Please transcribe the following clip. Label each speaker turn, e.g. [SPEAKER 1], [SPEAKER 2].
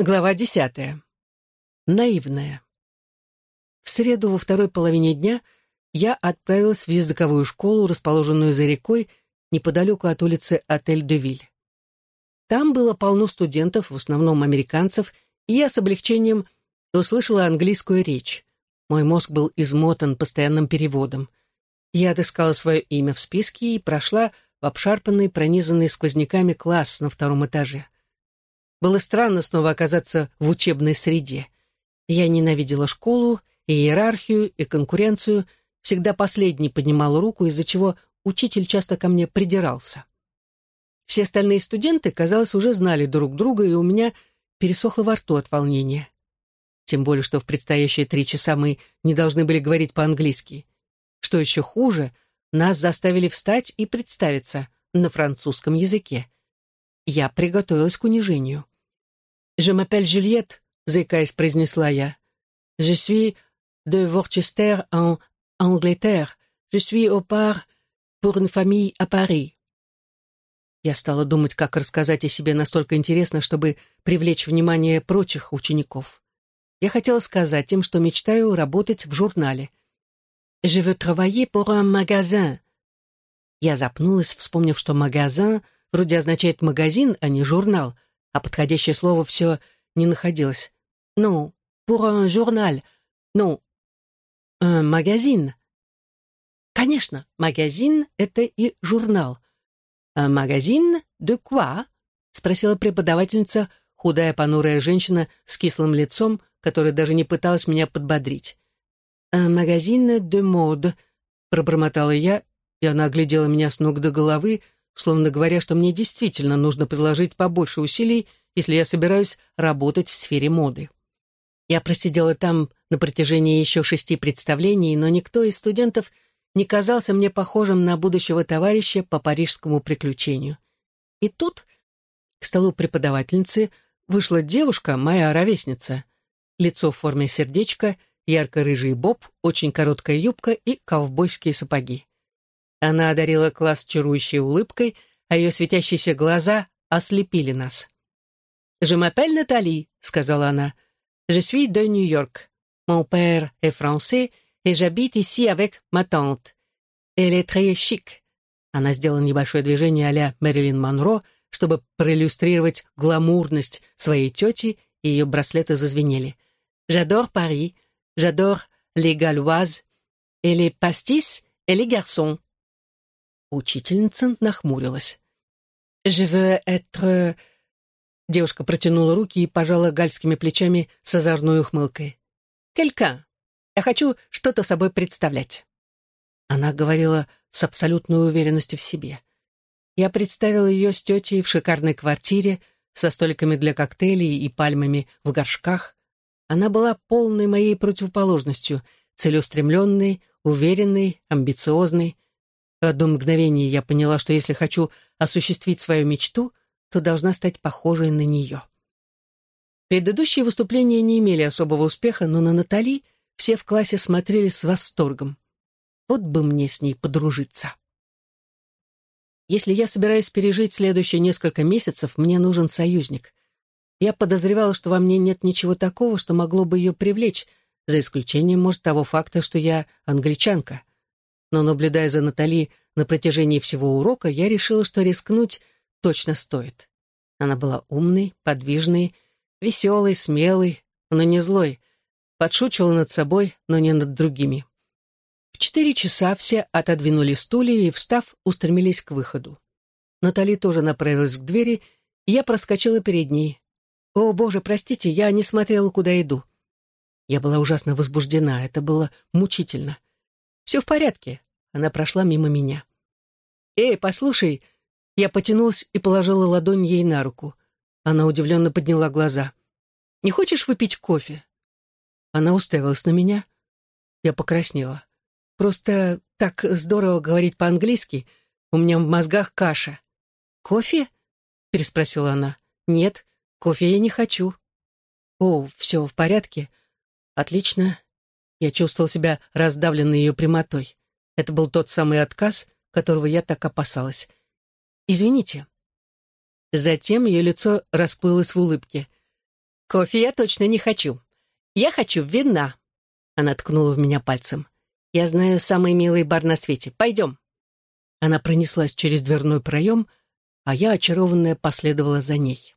[SPEAKER 1] Глава десятая. Наивная. В среду во второй половине дня я отправилась в языковую школу, расположенную за рекой, неподалеку от улицы Отель-де-Виль. Там было полно студентов, в основном американцев, и я с облегчением услышала английскую речь. Мой мозг был измотан постоянным переводом. Я отыскала свое имя в списке и прошла в обшарпанный, пронизанный сквозняками класс на втором этаже. Было странно снова оказаться в учебной среде. Я ненавидела школу, и иерархию, и конкуренцию, всегда последний поднимал руку, из-за чего учитель часто ко мне придирался. Все остальные студенты, казалось, уже знали друг друга, и у меня пересохло во рту от волнения. Тем более, что в предстоящие три часа мы не должны были говорить по-английски. Что еще хуже, нас заставили встать и представиться на французском языке. Я приготовилась к унижению. «Je m'appelle Juliette», — заикаясь, произнесла я. «Je suis de Worcester en Angleterre. Je suis au part pour une famille à Paris». Я стала думать, как рассказать о себе настолько интересно, чтобы привлечь внимание прочих учеников. Я хотела сказать им, что мечтаю работать в журнале. «Je veux travailler pour un magasin». Я запнулась, вспомнив, что «магазин» вроде означает «магазин», а не «журнал», а подходящее слово все не находилось. «Ну, pour un journal. Ну, un магазин». Конечно, магазин — это и журнал. «А магазин de quoi?» — спросила преподавательница, худая понурая женщина с кислым лицом, которая даже не пыталась меня подбодрить. «Un магазин de mode», — пробормотала я, и она оглядела меня с ног до головы, словно говоря, что мне действительно нужно приложить побольше усилий, если я собираюсь работать в сфере моды. Я просидела там на протяжении еще шести представлений, но никто из студентов не казался мне похожим на будущего товарища по парижскому приключению. И тут к столу преподавательницы вышла девушка, моя ровесница. Лицо в форме сердечка, ярко-рыжий боб, очень короткая юбка и ковбойские сапоги. Она одарила класс чарующей улыбкой, а ее светящиеся глаза ослепили нас. «Je m'appelle Натали», — сказала она. «Je suis de New York. Mon père est français, et j'habite ici avec ma tante. Elle est très chic». Она сделала небольшое движение а-ля Мэрилин Монро, чтобы проиллюстрировать гламурность своей тети, и ее браслеты зазвенели. «J'adore Paris, j'adore les Galloises, et les pastis, et les garçons». Учительница нахмурилась. «Je veux être...» Девушка протянула руки и пожала гальскими плечами с озорной ухмылкой. «Келька, я хочу что-то собой представлять». Она говорила с абсолютной уверенностью в себе. Я представила ее с тетей в шикарной квартире, со столиками для коктейлей и пальмами в горшках. Она была полной моей противоположностью, целеустремленной, уверенной, амбициозной. В одно мгновение я поняла, что если хочу осуществить свою мечту, то должна стать похожей на нее. Предыдущие выступления не имели особого успеха, но на Натали все в классе смотрели с восторгом. Вот бы мне с ней подружиться. Если я собираюсь пережить следующие несколько месяцев, мне нужен союзник. Я подозревала, что во мне нет ничего такого, что могло бы ее привлечь, за исключением, может, того факта, что я англичанка но, наблюдая за Натали на протяжении всего урока, я решила, что рискнуть точно стоит. Она была умной, подвижной, веселой, смелой, но не злой, подшучивала над собой, но не над другими. В четыре часа все отодвинули стулья и, встав, устремились к выходу. Натали тоже направилась к двери, и я проскочила перед ней. «О, боже, простите, я не смотрела, куда иду». Я была ужасно возбуждена, это было мучительно. «Все в порядке». Она прошла мимо меня. «Эй, послушай!» Я потянулась и положила ладонь ей на руку. Она удивленно подняла глаза. «Не хочешь выпить кофе?» Она уставилась на меня. Я покраснела. «Просто так здорово говорить по-английски. У меня в мозгах каша». «Кофе?» — переспросила она. «Нет, кофе я не хочу». «О, все в порядке?» «Отлично. Я чувствовал себя раздавленной ее прямотой. Это был тот самый отказ, которого я так опасалась. «Извините». Затем ее лицо расплылось в улыбке. Кофе я точно не хочу. Я хочу вина. Она ткнула в меня пальцем. Я знаю самый милый бар на свете. Пойдем. Она пронеслась через дверной проем, а я, очарованная, последовала за ней.